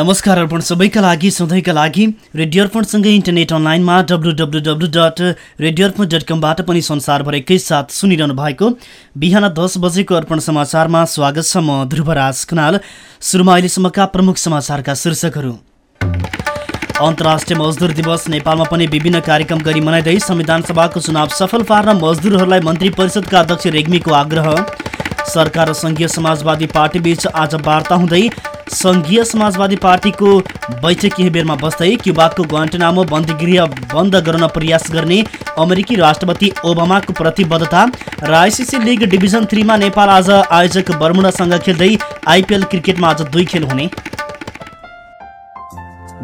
नमस्कार अर्पण सबैका लागि सधैँका लागि। रेडियो अर्पणसँगै इन्टरनेट अनलाइनमा W W W dot radio Arpan dot कमबाट पनि संसारभरिकै साथ सुनिरहनु भएको बिहान दस बजेको अर्पण समाचारमा स्वागत छ म ध्रुवराज खनाल सुरुमा अहिलेसम्मका प्रमुख समाचारका शीर्षकहरू। अन्तर्राष्ट्रिय मजदुर दिवस नेपालमा पनि विभिन्न कार्यक्रम गरी मनाइँदै संविधान सभाको चुनाव सफल पार्न मजदुरहरूलाई मन्त्री परिषदका अध्यक्ष रेग्मीको आग्रह। सरकार र सङ्घीय समाजवादी पार्टीबीच आज वार्ता हुँदै सङ्घीय समाजवादी पार्टीको बैठक केही बेरमा बस्दै क्युबाको ग्वान्टेनामो बन्दीगृह बन्द गर्न प्रयास गर्ने अमेरिकी राष्ट्रपति ओबामाको प्रतिबद्धता र आइसिसी लिग डिभिजन थ्रीमा नेपाल आज आयोजक बर्मुडासँग खेल्दै आइपिएल क्रिकेटमा आज दुई खेल हुने।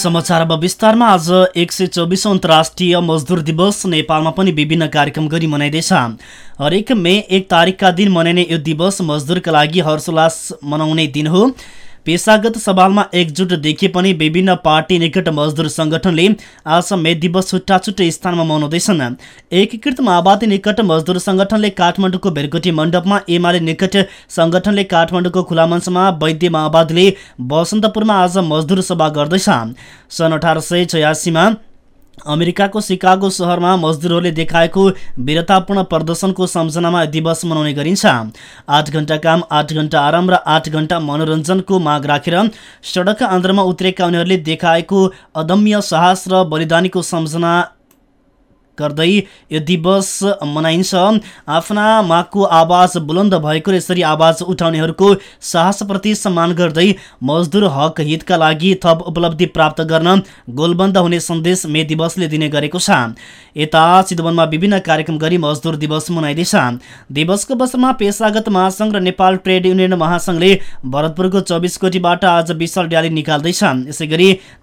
समाचार अब विस्तारमा। आज एक सय चौबिस अन्तर्राष्ट्रिय मजदुर दिवस नेपालमा पनि विभिन्न कार्यक्रम गरी मनाइँदैछ। हरेक मे एक तारिकका दिन मनाइने यो दिवस मजदुरका लागि हर्षोल्लास मनाउने दिन हो। पेसागत सवालमा एकजुट देखिए पनि विभिन्न पार्टी निकट मजदुर संगठनले आज मे दिवस छुट्टा छुट्टै स्थानमा मनाउँदैछन्। एकीकृत माओवादी निकट मजदुर संगठनले काठमाडौँको भेरकोटी मण्डपमा एमाले निकट संगठनले काठमाडौँको खुला मञ्चमा वैद्य माओवादीले बसन्तपुरमा आज मजदुर सभा गर्दैछ। सन् अठार सय अमेरिकाको सिकागो सहरमा मजदुरहरूले देखाएको वीरतापूर्ण प्रदर्शनको सम्झनामा दिवस मनाउने गरिन्छ। आठ घण्टा काम आठ घण्टा आराम र आठ घण्टा मनोरञ्जनको माग राखेर सडक आन्द्रमा उत्रेका उनीहरूले देखाएको अदम्य साहस र बलिदानीको सम्झना गर्दै यो दिवस मनाइन्छ। आफ्ना मागको आवाज बुलन्द भएको यसरी आवाज उठाउनेहरूको साहसप्रति सम्मान गर्दै मजदुर हक हितका लागि थप उपलब्धि प्राप्त गर्न गोलबन्द हुने सन्देश मे दिवसले दिने गरेको छ। यता चितवनमा विभिन्न कार्यक्रम गरी मजदुर दिवस मनाइँदैछ। दिवसको अवसरमा पेसागत महासङ्घ र नेपाल ट्रेड युनियन महासङ्घले भरतपुरको चौबिस कोटीबाट आज विशाल र्याली निकाल्दैछ। यसै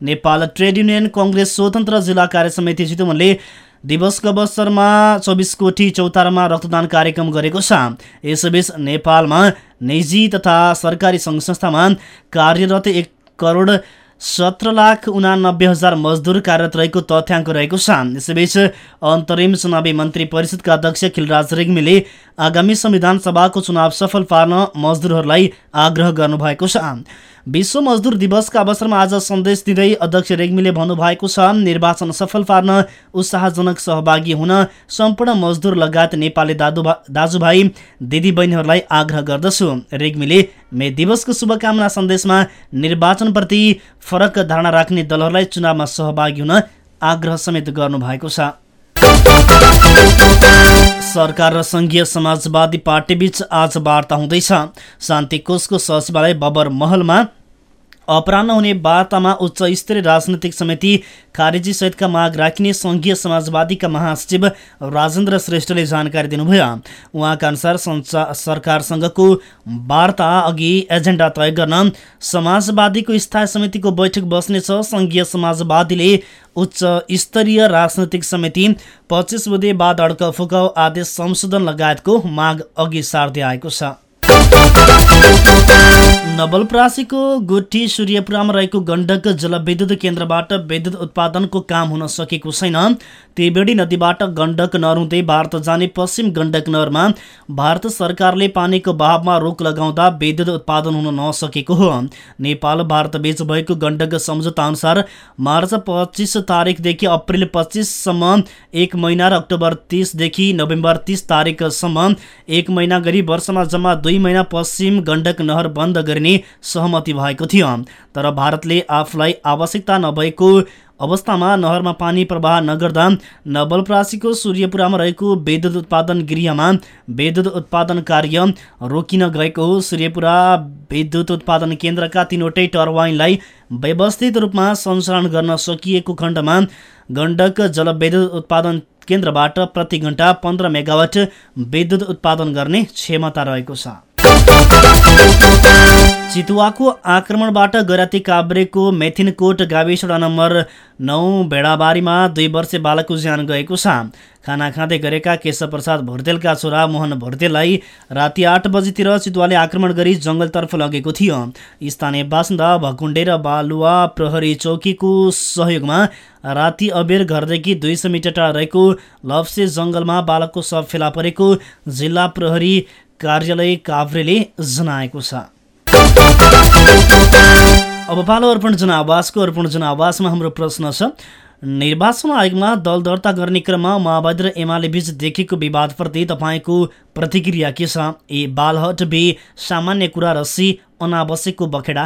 नेपाल ट्रेड युनियन कङ्ग्रेस स्वतन्त्र जिल्ला कार्य समिति चितवनले दिवसको अवसरमा चौबिस कोठी चौतारामा रक्तदान कार्यक्रम गरेको छ। यसबीच नेपालमा निजी तथा सरकारी सङ्घ संस्थामा कार्यरत एक करोड सत्र लाख उनानब्बे हजार मजदुर कार्यरत रहेको तथ्याङ्क रहेको छ यसैबीच अन्तरिम चुनावी मन्त्री परिषदका अध्यक्ष खिलराज रेग्मीले आगामी संविधान सभाको चुनाव सफल पार्न मजदुरहरूलाई आग्रह गर्नुभएको छ विश्व मजदुर दिवसका अवसरमा आज सन्देश दिँदै अध्यक्ष रेग्मीले भन्नुभएको छ निर्वाचन सफल पार्न उत्साहजनक सहभागी हुन सम्पूर्ण मजदुर लगायत नेपाली दादु दाजुभाइ दिदीबहिनीहरूलाई आग्रह गर्दछु। रेग्मीले मे दिवसको शुभकामना सन्देशमा निर्वाचनप्रति फरक धारणा राख्ने दलहरूलाई चुनावमा सहभागी हुन आग्रह समेत गर्नुभएको छ। सरकार र संघीय समाजवादी पार्टीबीच आज वार्ता हुँदैछ। शान्ति कोषको सचिवालय बबर महलमा अपरान्न हुने वार्तामा उच्च स्तरीय राजनैतिक समिति खारेजी सहितका माग राखिने सङ्घीय समाजवादीका महासचिव राजेन्द्र श्रेष्ठले जानकारी दिनुभयो। उहाँका अनुसार सरकारसँगको वार्ता अघि एजेन्डा तय गर्न समाजवादीको स्थायी समितिको बैठक बस्नेछ। सङ्घीय समाजवादीले उच्च स्तरीय राजनैतिक समिति पच्चिस बुधे बाद अड्क फुकाउ आदेश संशोधन लगायतको माग अघि सार्दै आएको छ। नवलप्रासीको गुठी सूर्यपुरामा रहेको गण्डक जलविद्युत केन्द्रबाट विद्युत उत्पादनको काम हुन सकेको छैन। त्रिवेणी नदीबाट गण्डक नरुँदै भारत जाने पश्चिम गण्डक नहरमा भारत सरकारले पानीको बहावमा रोक लगाउँदा विद्युत उत्पादन हुन नसकेको हो। नेपाल भारत बीच भएको गण्डक सम्झौता अनुसार मार्च पच्चिस तारिकदेखि अप्रेल पच्चिससम्म एक महिना र अक्टोबर तिसदेखि नोभेम्बर तिस तारिकसम्म एक महिना गरी वर्षमा जम्मा दुई महिना पश्चिम गण्डक नहर बन्द गरिने सहमति भएको थियो। तर भारतले आफूलाई आवश्यकता नभएको अवस्थामा नहरमा पानी प्रवाह नगर्दा नवलप्रासीको सूर्यपुरामा रहेको विद्युत उत्पादन गृहमा विद्युत उत्पादन कार्य रोकिन गएको हो सूर्यपुरा विद्युत उत्पादन केन्द्रका तिनवटै टर्बाइनलाई व्यवस्थित रूपमा सञ्चालन गर्न सकिएको खण्डमा गण्डक जलविद्युत उत्पादन केन्द्रबाट प्रति घन्टा पन्ध्र मेगावाट विद्युत उत्पादन गर्ने क्षमता रहेको छ। चितुवाको आक्रमणबाट गराती काभ्रेको मेथिनकोट गाविस वडा नम्बर नौ भेडाबारीमा दुई वर्षे बालकको ज्यान गएको छ। खाना खाँदै गरेका केशव प्रसाद भोर्तेलका छोरा मोहन भोर्तेललाई राति आठ बजीतिर चितुवाले आक्रमण गरी जङ्गलतर्फ लगेको थियो। स्थानीय बासिन्दा भकुण्डे र बालुवा प्रहरी चौकीको सहयोगमा राति अबेर घरदेखि दुई सय मिटर टाढा रहेको लप्से जङ्गलमा बालकको शव फेला परेको जिल्ला प्रहरी कार्यालय काभ्रेले जनाएको छ। अब पालो अर्पण जनावासको अर्पण जनावासमा हाम्रो प्रश्न छ निर्वाचन आयोगमा दल दर्ता गर्ने क्रममा माओवादी र एमाले बीच देखिएको विवादप्रति तपाईँको प्रतिक्रिया के छ? ए बालहट बे सामान्य कुरा र सी अनावश्यकको बखेडा।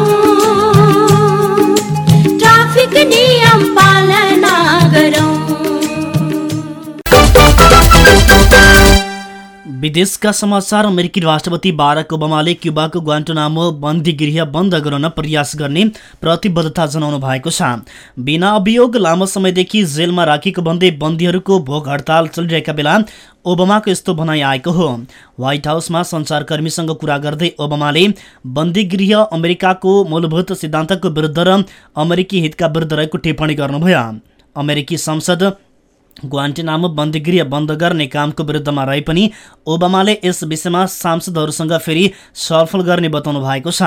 विदेशका समाचार अमेरिकी राष्ट्रपति बाराक ओबामाले क्युबाको ग्वान्टोनामो बन्दी गृह बन्द गराउन प्रयास गर्ने प्रतिबद्धता जनाउनु भएको छ। बिना अभियोग लामो समयदेखि जेलमा राखिएको भन्दै बन्दीहरूको भोक हडताल चलिरहेका बेला ओबामाको यस्तो भनाइ आएको हो। व्हाइट हाउसमा सञ्चारकर्मीसँग कुरा गर्दै ओबामाले बन्दी गृह अमेरिकाको मूलभूत सिद्धान्तको विरुद्ध र अमेरिकी हितका विरुद्ध रहेको टिप्पणी गर्नुभयो। अमेरिकी संसद ग्वान्टेनामो बन्दीगृह बन्द गर्ने कामको विरुद्धमा रहे पनि ओबामाले यस विषयमा सांसदहरूसँग फेरि छलफल गर्ने बताउनु भएको छ।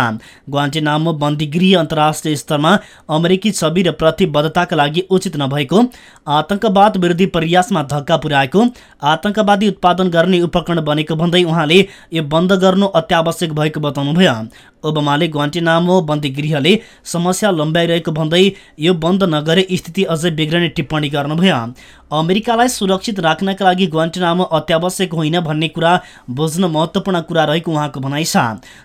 ग्वान्टेनामो बन्दीगृह अन्तर्राष्ट्रिय स्तरमा अमेरिकी छवि र प्रतिबद्धताका लागि उचित नभएको आतंकवाद विरोधी प्रयासमा धक्का पुर्याएको आतंकवादी उत्पादन गर्ने उपकरण बनेको भन्दै उहाँले यो बन्द गर्नु अत्यावश्यक भएको बताउनुभयो। ओबामाले ग्वान्टेनामो बन्दीगृहले समस्या लम्ब्याइरहेको भन्दै यो बन्द नगरे स्थिति अझै बिग्रने टिप्पणी गर्नुभयो। अमेरिकालाई सुरक्षित राख्नका लागि ग्वान्टेनामो अत्यावश्यक होइन भन्ने कुरा बुझ्न महत्त्वपूर्ण कुरा रहेको उहाँको भनाइ छ।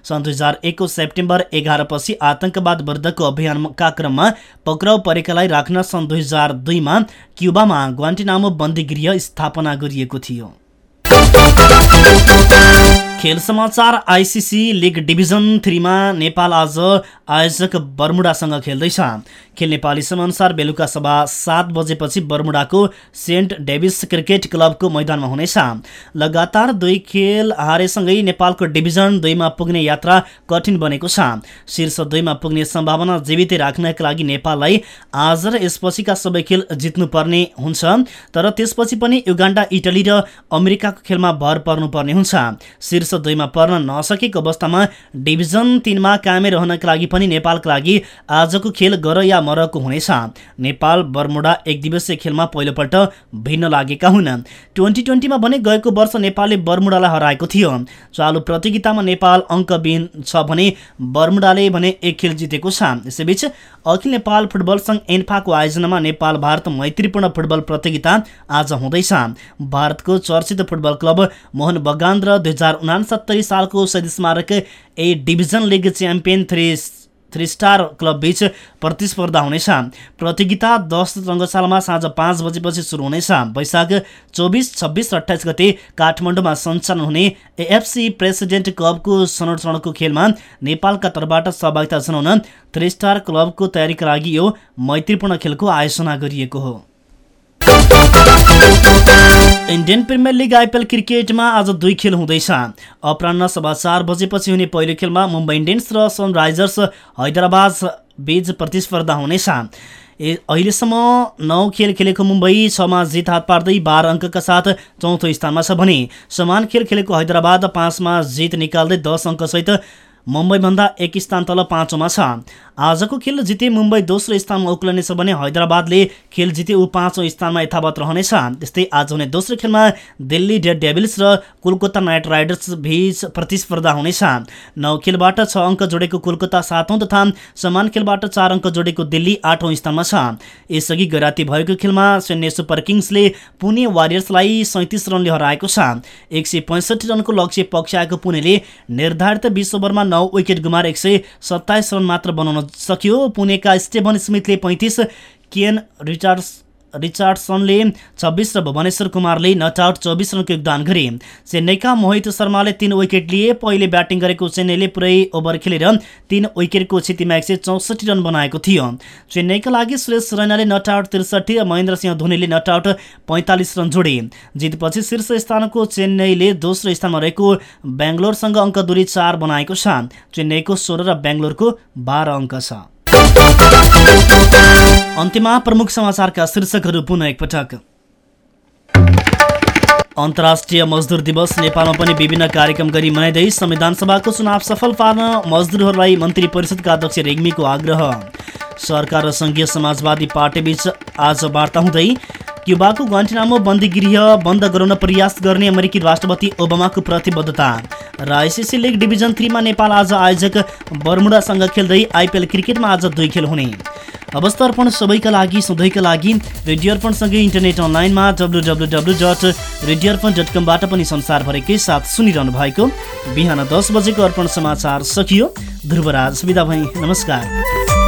सन् दुई हजार एकको सेप्टेम्बर एघारपछि आतंकवाद विरुद्धको अभियानका क्रममा पक्राउ परेकालाई राख्न सन् दुई हजार दुईमा क्युबामा ग्वान्टेनामो बन्दीगृह स्थापना गरिएको थियो। खेल समाचार आइसिसी लिग डिभिजन थ्रीमा नेपाल आज आयोजक बर्मुडासँग खेल्दैछ। खेल नेपाली समयअनुसार बेलुका सभा सात बजेपछि बर्मुडाको सेन्ट डेभिस क्रिकेट क्लबको मैदानमा हुनेछ। लगातार दुई खेल हारेसँगै नेपालको डिभिजन दुईमा पुग्ने यात्रा कठिन बनेको छ। शीर्ष दुईमा पुग्ने सम्भावना जीवितै राख्नका लागि नेपाललाई आज र यसपछिका सबै खेल जित्नुपर्ने हुन्छ। तर त्यसपछि पनि युगान्डा इटली र अमेरिकाको खेलमा भर पर्नुपर्ने हुन्छ। दुईमा पर्न नसकेको अवस्थामा डिभिजन तिनमा कायमै रहनका लागि पनि नेपालका लागि आजको खेल गर या मरको हुनेछ। नेपाल बर्मुडा एक दिवसीय खेलमा पहिलोपल्ट भिन्न लागेका हुन्। ट्वेन्टी ट्वेन्टीमा भने गएको वर्ष नेपालले बर्मुडालाई हराएको थियो। चालु प्रतियोगितामा नेपाल अङ्कविहीन छ भने बर्मुडाले भने एक खेल जितेको छ। यसैबीच अखिल नेपाल फुटबल सङ्घ एन्फाको आयोजनामा नेपाल भारत मैत्रीपूर्ण फुटबल प्रतियोगिता आज हुँदैछ। भारतको चर्चित फुटबल क्लब मोहन बगान र दुई हजार उनासत्तरी सालको शहीद स्मारक A division league champion three three star club बीच प्रतिस्पर्धा हुनेछ। प्रतियोगिता दस रङ्गशालामा साँझ पाँच बजेपछि सुरु हुनेछ। वैशाख चौबिस छब्बिस र अठाइस गते काठमाडौँमा सञ्चालन हुने एएफसी प्रेसिडेन्ट क्लबको संरक्षणको खेलमा नेपालका तर्फबाट सहभागिता जनाउन थ्री स्टार क्लबको तयारीका लागि यो मैत्रीपूर्ण खेलको आयोजना गरिएको हो। इन्डियन प्रिमियर लिग आइपिएल क्रिकेटमा आज दुई खेल हुँदैछ। अपरान्न सभा चार बजेपछि हुने पहिलो खेलमा मुम्बई इन्डियन्स र सनराइजर्स हैदराबाद बीच प्रतिस्पर्धा हुनेछ। ए अहिलेसम्म नौ खेल खेलेको मुम्बई छमा जित हात पार्दै बाह्र अङ्कका साथ चौथो स्थानमा छ भने समान खेल खेलेको हैदराबाद पाँचमा जित निकाल्दै दस अङ्कसहित मुम्बईभन्दा एक स्थान तल पाँचौँमा छ। आजको खेल जिते मुम्बई दोस्रो स्थानमा उक्लनेछ भने हैदराबादले खेल जिते ऊ पाँचौँ स्थानमा यथावत रहनेछ। त्यस्तै आज हुने दोस्रो खेलमा दिल्ली डेड डेभिल्स र कोलकाता नाइट राइडर्स बीच प्रतिस्पर्धा हुनेछ। नौ खेलबाट छ अङ्क जोडेको कोलकाता सातौँ तथा समान खेलबाट चार अङ्क जोडेको दिल्ली आठौँ स्थानमा छ। यसअघि गैराती भएको खेलमा चेन्नई सुपर किङ्सले पुणे वारियर्सलाई सैँतिस रनले हराएको छ। एक सय पैँसठी रनको लक्ष्य पक्षाएको पुणेले निर्धारित बिस ओभरमा विकेट गुमाएर एक सय सत्ताइस रन मात्र बनाउन सक्यो। पुणेका स्टेभन स्मिथले पैँतिस केन रिचार्ड्स रिचार्डसनले छब्बिस र भुवनेश्वर कुमारले नट आउट चौबिस रनको योगदान गरे। चेन्नईका मोहित शर्माले तीन विकेट लिए पहिले ब्याटिङ गरेको चेन्नईले पुरै ओभर खेलेर तीन विकेटको क्षतिमा एक सय चौसठी रन बनाएको थियो। चेन्नईका लागि सुरेश रैनाले नट आउट त्रिसठी र महेन्द्र सिंह धोनीले नट आउट पैँतालिस रन जोडे। जितपछि शीर्ष स्थानको चेन्नईले दोस्रो स्थानमा रहेको बेङ्गलोरसँग अङ्क दूरी चार बनाएको छ। चेन्नईको सोह्र र बेङ्गलोरको बाह्र अङ्क छ। अन्त्यमा प्रमुख समाचारका शीर्षकहरू पुनः एकपटक। अन्तर्राष्ट्रिय मजदुर दिवस नेपालमा पनि विभिन्न कार्यक्रम गरी मनाइँदै संविधान सभाको चुनाव सफल पार्न मजदुरहरूलाई मन्त्री परिषदका अध्यक्ष रेग्मीको आग्रह। सरकार र सङ्घीय समाजवादी पार्टीबीच आज वार्ता हुँदै क्युबाको ग्वान्टिनामो बन्दी गृह बन्द गराउन प्रयास गर्ने अमेरिकी राष्ट्रपति ओबामाको प्रतिबद्धता। र आइसिसी लिग डिभिजन थ्रीमा नेपाल आज आयोजक बर्मुडासँग खेल्दै आइपिएल क्रिकेटमा आज दुई खेल हुने। अवस्था अर्पण सबैका लागि सधैँका लागि रेडियो अर्पणसँगै इन्टरनेट अनलाइनमा W W W dot radio Arpan dot कमबाट पनि संसारभरिकै साथ सुनिरहनु भएको बिहान दस बजेको अर्पण समाचार सकियो। ध्रुवराज विदा भई नमस्कार।